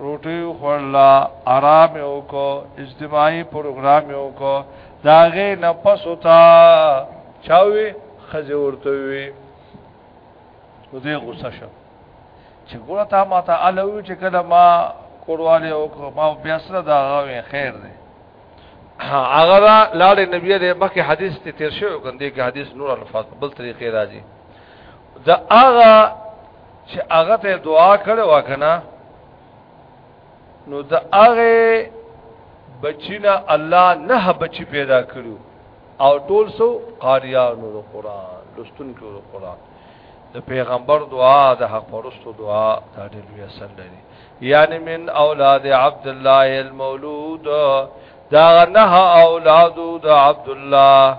روټي وخړلا آرام وکړو اجتماعي پروګرام وکړو داغه نه پس وتا چاوي خزه ورته وي نو دې غوسه شو چې ګوره تا ما ته الوي چې کله ما کورواله وکړو ما بیا سره دا غوي خیر دی هغه دا لاړ نبی دې مخکې حدیث ته تیر شو کنده کې حدیث نور الفاظ بل طریقې راځي دا هغه چې هغه ته دعا کړو کنه نو د هغه بچینا الله نه بچی پیدا کړو او ټول سو قاریانو د قران لستونکو د قران د پیغمبر دعا د حق پرستو دعا دا ډېر لوی اثر لري یعنی من اولاد عبد الله المولود دا نه اولاد د عبد الله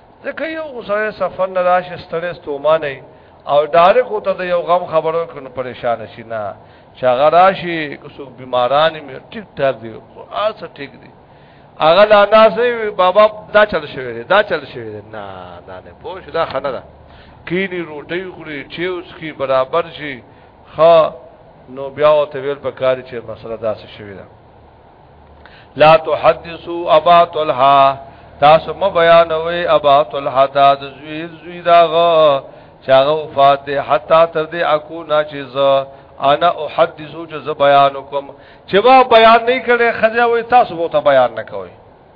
ځکه یو غوسه سفر نه راشي ستړی ستومانه او ډایرک وته د یو غم خبرو کنه پریشان شي نه چې هغه راشي که څوک بیماران مې ټیک ټاک دی هر څه ټیک دی هغه لا ناس نه بابا دا چل شوی دی دا چل شوی دی نه دا نه پوه شو دا خنه ده کینی روټي خوري چې اوس کی برابر شي ها نو بیا او ته ویل پکاري چې مسله داسې شوی ده لا تحدثوا ابا طلحه تاسو م بیانوي ابا طلحه دا د زوی زوی داغه چاغه وفات ده حتا تر دې اكو نه چې زه انا احدثو چې زه بیان کوم چې ما بیان نه کړي خځه وي تاسو وو ته بیان نه کوي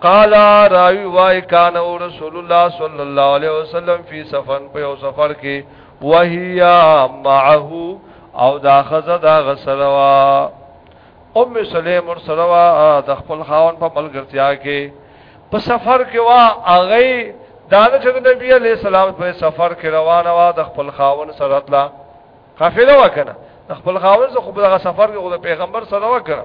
قال راوی وای کان او رسول الله صلی الله علیه وسلم فی سفن په یو سفر کې وهیا معه او دا خزه دا غسروا ام سلیم ور سروا د خپل خاون په ملګرتیا کې په سفر کې وا اغه دا چې نبی علیہ السلام په سفر کې روانه وا د خپل خاون سره تلا قافله وکنه خپل خاوند خو په دغه سفر کې د پیغمبر سره وکړه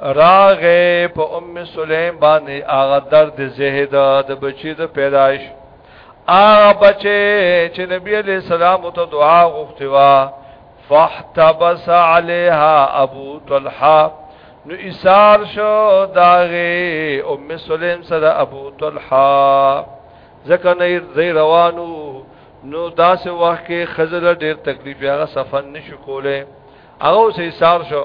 راغه په ام سلیم باندې هغه درد زهد د بچی د پیدائش هغه بچی چې نبی علی السلام ته دعا غوښتي وا فاحتبس علیها ابو طلحه نو ایثار شو داغه ام سلیم سره ابو طلحه ځکه نه زی روانو نو داسې وخت کې خزر ډیر تکلیف هغه سفن نشو کوله هغه سې ایثار شو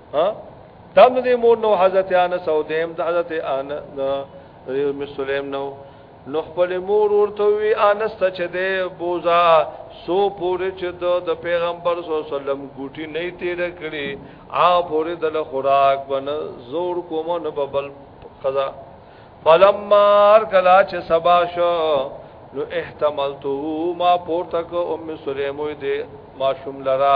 ها تم دې مور نو حضرت انس او دیم د حضرت ان ام سلیم نو نو خپل مور ورته وی انس ته چې دې بوزا سو پورې چې د پیغمبر صلی الله علیه وسلم ګوټي نه تیر کړي آ پورې د خوراک بن زور کوم نه ببل قضا فلما کلا چې سبا شو نو احتملته ما پورته کو ام سلیموی دې ما شوم لرا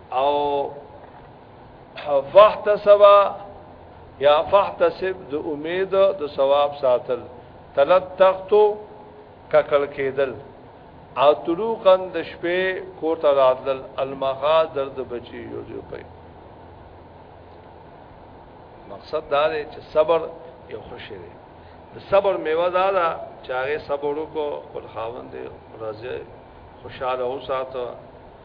او فاحتسب یا فاحتسب د امید د ثواب ساتل تلت تختو ککل کېدل او طلوقا د شپې کور ته راتلل المغا درد بچي یو جو پي مقصد دا دی چې صبر یو خوشی دی د صبر میوه دا ده چې هغه صبر وکړو خپل خاوند راځي خوشاله اوساته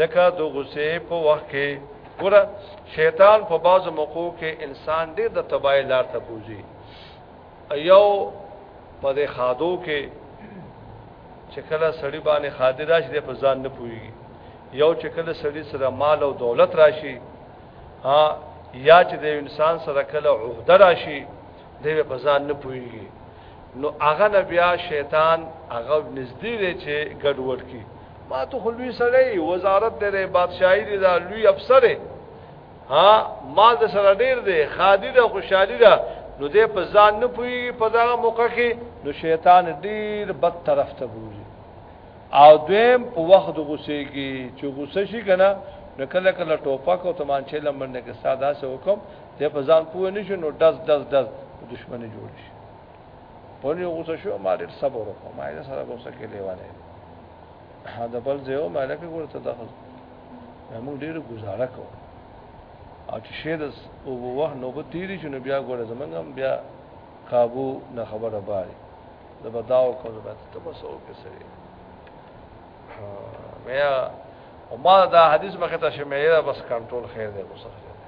لکه د غصې په وخت کې ګوره شیطان په بعضو موقعو کې انسان ډیر د تبای لار ته بوزي ایو په دې خادو کې چې کله سړی باندې خادر راشي د فزان نه پوي یو چې کله سړی سره مال او دولت راشي ها یا چې د انسان سره کله عہده راشي دی په ځان نه پويږي نو هغه نه بیا شیطان هغه نږدې دی چې ګډ وډ کی ما ته خلوی سره وزارت دی بادشاہي دی دا لوی افسر دی ها مال د سره ډیر دی خادي ده خوشحالي ده نو دې په ځان نه پوي په دا موقع کې نو شیطان ډیر بد طرف ته بوزي او دویم په وخت غوسه کې چې غوسه شي کنه نو کله کله ټوپک او تمانچې لمنه کې ساده سه حکم ته په ځان پوه نه شو نو دز دز دز دښمنه جوړ شي په نو غوسه شو ما ډېر صبر وکړ ما یې سره غوسه کې لیوانه دا بل زیو ما لکه ورته د خپل موږ ډېر گزاره کو او چې شه د او وه نو به تیری شنو بیا ګوره زمنګ هم بیا قابو نه خبره باري د بداو کو د ته مسو کې سره بیا او ما دا حدیث مخه ته شمه بس کنټرول خیر دی وسره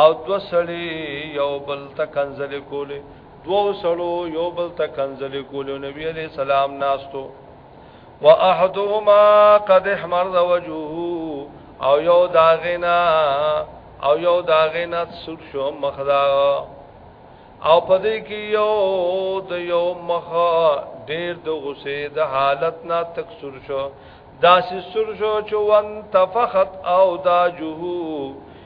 او دو سړی یو بل ته کنزل کولې دو سړو یو بل ته کنزل کولې نبی علی السلام ناستو واحدهما قد احمر وجهه او یو داغینا او یو داغینا سود شو مخدا او پدې کې یو د یو مخ ډېر د غصې د حالت نه تک سور شو داسې سور شو چې وان تفخت او دا جهو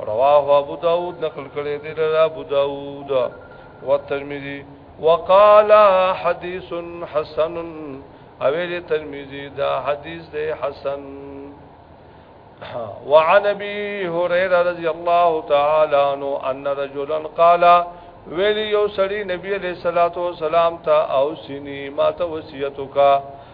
رواه ابو داود نقل کړی دی له ابو داود او ترمذی وقال حدیث حسن اویل ترمذی دا حدیث دی حسن وعن ابي هريره رضي الله تعالى عنه ان رجلا قال ویلی یو سړی نبی علیہ الصلوۃ والسلام ته او سینی ما ته وصیت وکا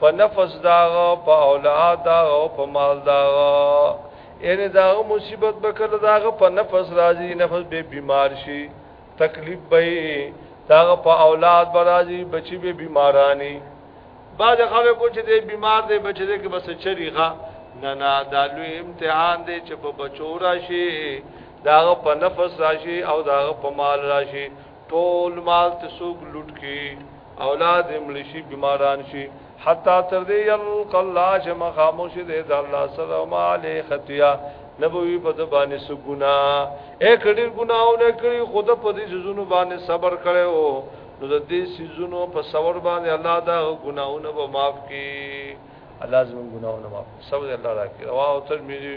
په نفس داغه په اولاد داغه په مال داغه یعنی داغه مصیبت به کله داغه په نفس راځي نفس به بیمار شي تکلیف به داغه په اولاد به راځي بچي به بیمارانی بعد خلک کو چې دې بیمار دې بچي دې کې بس چریغه نه نه دا لوی امتحان دې چې په بچو راشي داغه په نفس راشي او داغه په مال راشي ټول مال ته سوق لوټ کی اولاد مړ شي بیماران شي حتا تر دې یلق الله چې مخاموش دې د الله سره او مالې خطیا نبوی په د باندې سو ګنا اے کډیر ګناونه کړی خود په دې سيزونو باندې صبر کړي او نو د دې سيزونو په صبر باندې الله دا ګناونه به معاف کړي الله زموږ ګناونه معاف کړي صبر الله راکړي رواه ترمذی